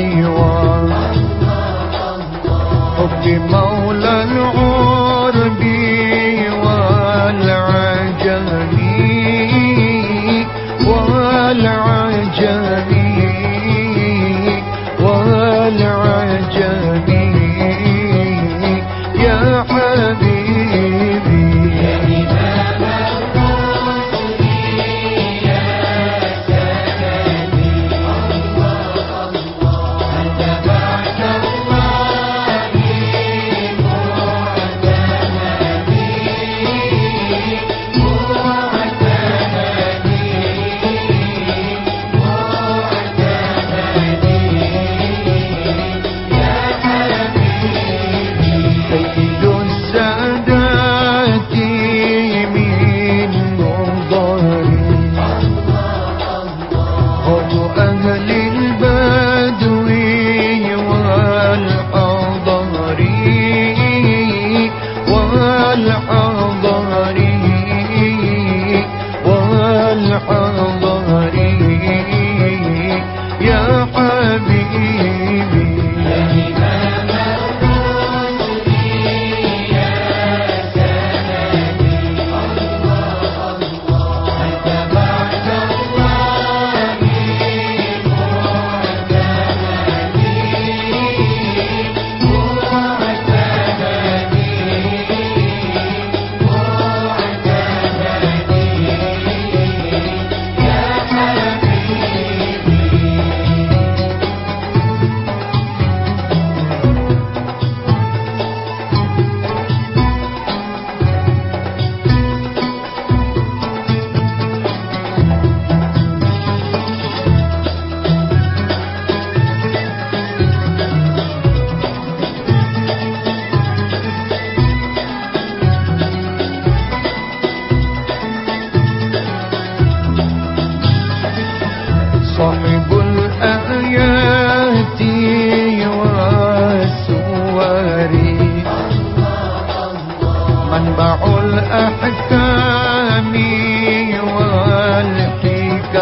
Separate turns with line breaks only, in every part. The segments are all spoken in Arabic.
you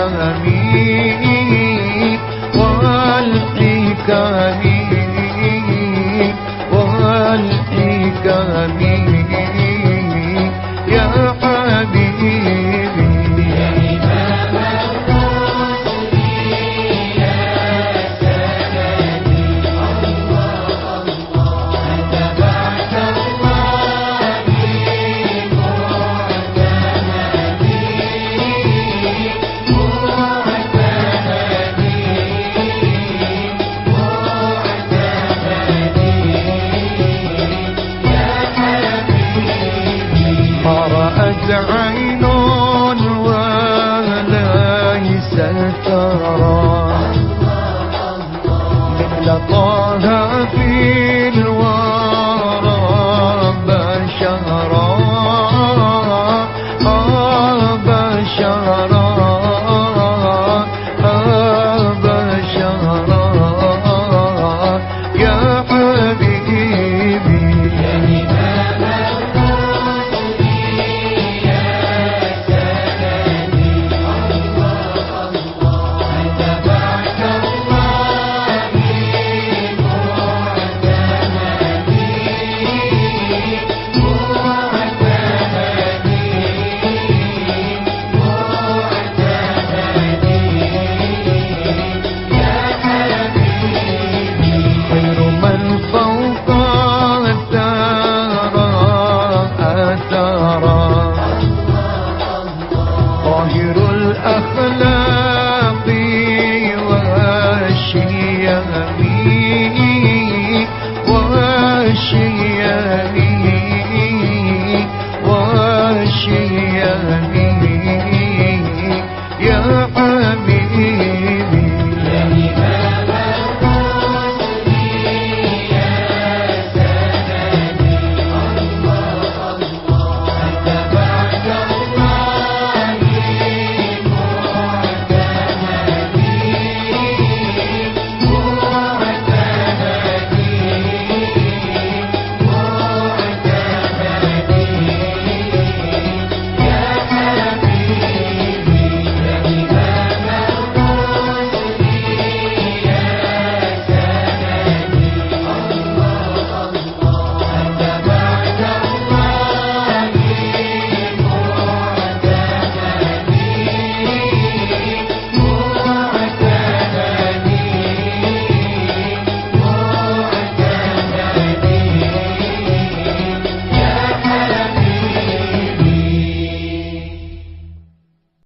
hablan ترى. مثل طه الأخلاق.